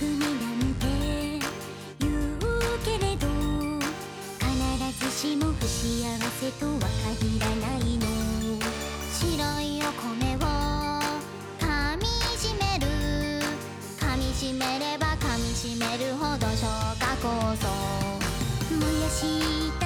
ぐなんて言うけれど必ずしも不幸せとは限らないの白いお米を噛みしめる噛みしめれば噛みしめるほど消化酵素もやし。